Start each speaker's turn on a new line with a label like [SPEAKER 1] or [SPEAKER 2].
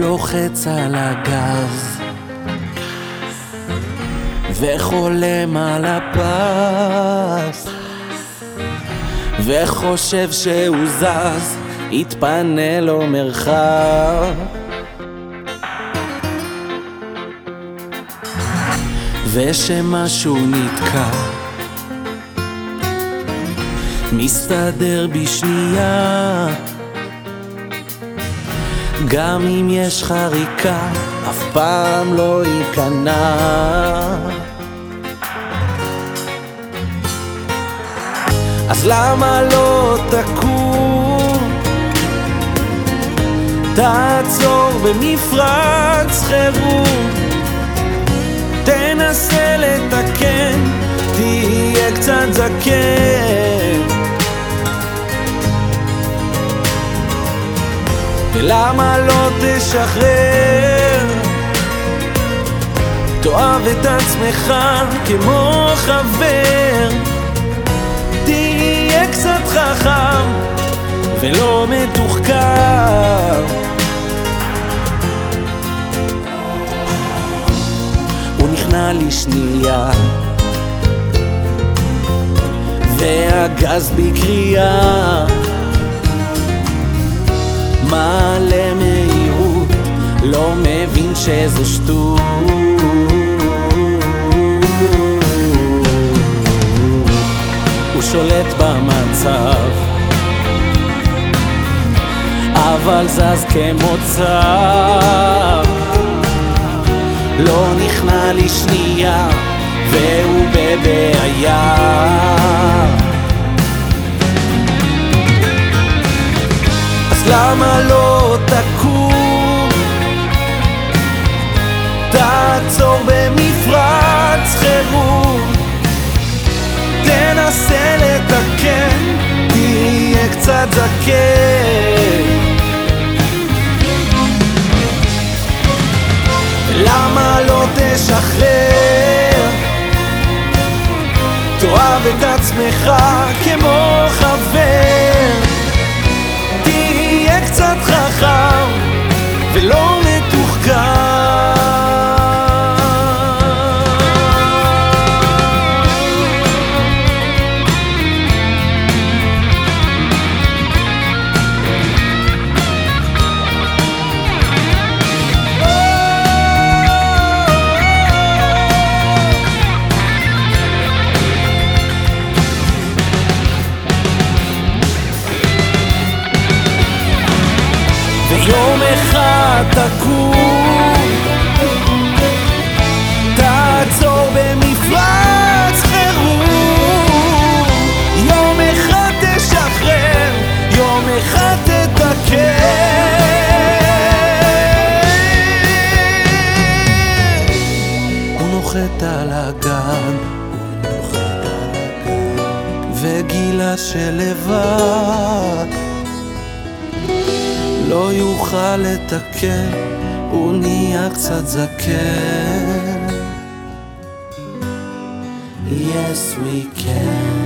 [SPEAKER 1] לוחץ על הגז וחולם על הפס. וחושב שהוא זז, יתפנה לו מרחב. ושמשהו נתקע. מסתדר בשנייה גם אם יש חריקה, אף פעם לא ייכנע. אז למה לא תקום? תעצור במפרץ חירום. תנסה לתקן, תהיה קצת זקן ולמה לא תשחרר? תאהב את עצמך כמו חבר. תהיה קצת חכם ולא מתוחכם. הוא נכנע לשנייה. והגז בקריאה מעלה מהירות לא מבין שזו שטות. הוא שולט במצב אבל זז כמו צב לא נכנע לשנייה והוא בבעיה. למה לא תקום? תעצור במפרץ חירום תנסה לתקן, תהיה קצת זקן למה לא תשחרר? תאהב את עצמך כמו חבר תקום תעצור במפרץ חירום. יום אחד תשחרר, יום אחד תתקן. הוא נוחת על הגן וגילה שלבד לא יוכל לתקן, הוא נהיה קצת זקן. Yes we can